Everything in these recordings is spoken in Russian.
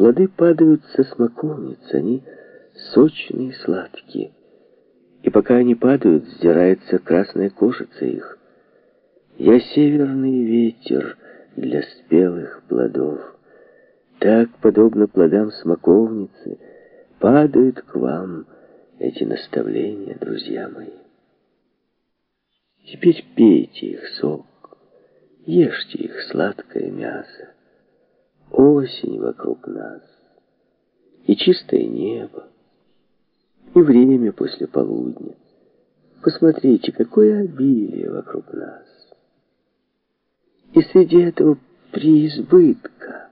Плоды падают со смоковниц, они сочные и сладкие. И пока они падают, сдирается красная кожица их. Я северный ветер для спелых плодов. Так, подобно плодам смоковницы, падают к вам эти наставления, друзья мои. Теперь пейте их сок, ешьте их сладкое мясо. Осень вокруг нас, и чистое небо, и время после полудня. Посмотрите, какое обилие вокруг нас. И среди этого преизбытка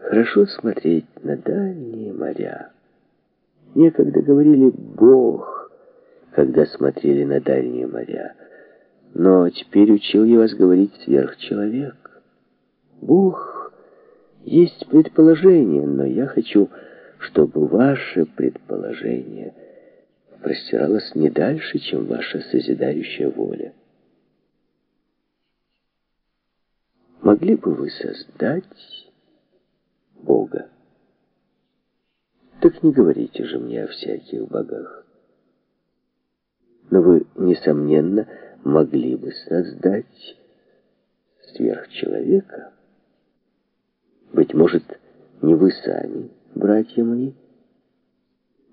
хорошо смотреть на дальние моря. Некогда говорили «Бог», когда смотрели на дальние моря. Но теперь учил я вас говорить сверхчеловек. Бог есть предположение, но я хочу, чтобы ваше предположение простиралось не дальше, чем ваша созидающая воля. Могли бы вы создать Бога? Так не говорите же мне о всяких богах. Но вы, несомненно, могли бы создать сверхчеловека. Быть может, не вы сами, братья мои,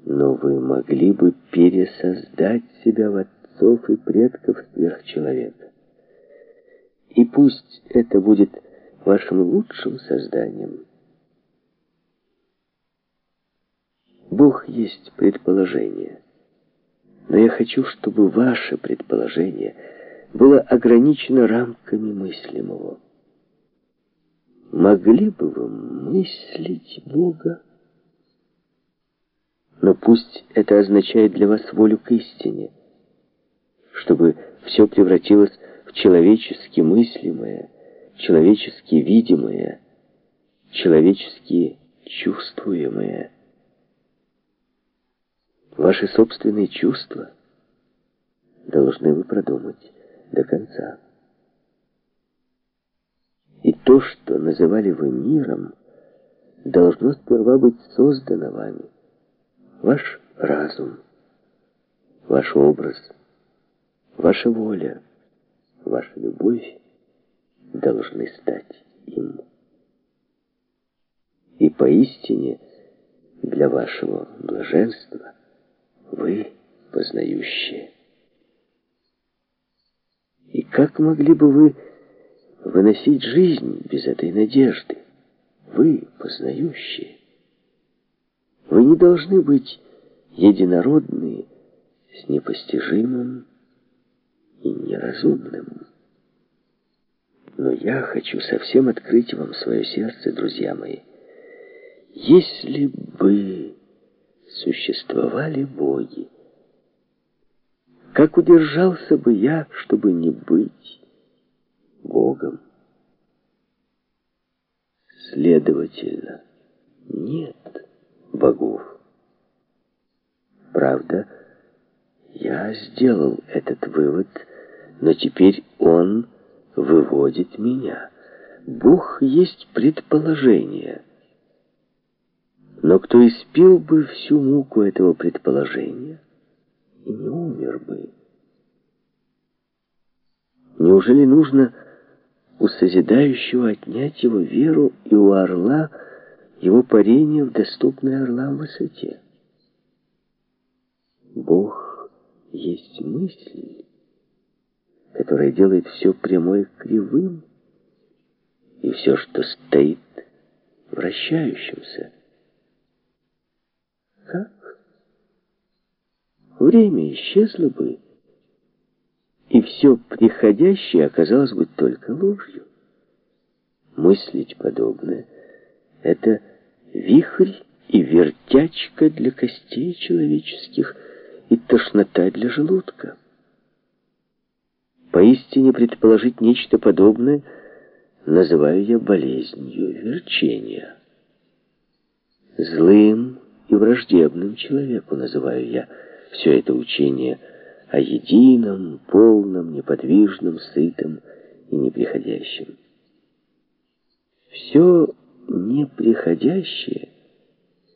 но вы могли бы пересоздать себя в отцов и предков сверхчеловека. И пусть это будет вашим лучшим созданием, Бог есть предположение. Но я хочу, чтобы ваше предположение было ограничено рамками мыслимого. Могли бы вы мыслить Бога? Но пусть это означает для вас волю к истине, чтобы все превратилось в человечески мыслимое, человечески видимое, человечески чувствуемое. Ваши собственные чувства должны вы продумать до конца. То, что называли вы миром, должно сперва быть создано вами. Ваш разум, ваш образ, ваша воля, ваша любовь должны стать им. И поистине для вашего блаженства вы познающие. И как могли бы вы выносить жизнь без этой надежды? Вы познающие. Вы не должны быть единородны с непостижимым и неразумным. Но я хочу совсем открыть вам свое сердце, друзья мои. Если бы существовали боги. Как удержался бы я, чтобы не быть Богом? Следовательно, нет богов. Правда, я сделал этот вывод, но теперь он выводит меня. Бог есть предположение — но кто испил бы всю муку этого предположения и не умер бы? Неужели нужно у созидающего отнять его веру и у орла его парение в доступной орлам высоте? Бог есть мысль, которая делает все прямое кривым, и все, что стоит вращающимся. Как? Время исчезло бы, и все приходящее оказалось бы только ложью. Мыслить подобное — это вихрь и вертячка для костей человеческих и тошнота для желудка. Поистине предположить нечто подобное называю я болезнью верчения. Злым и враждебным человеку называю я все это учение о едином, полном, неподвижном, сытом и неприходящем. Все неприходящее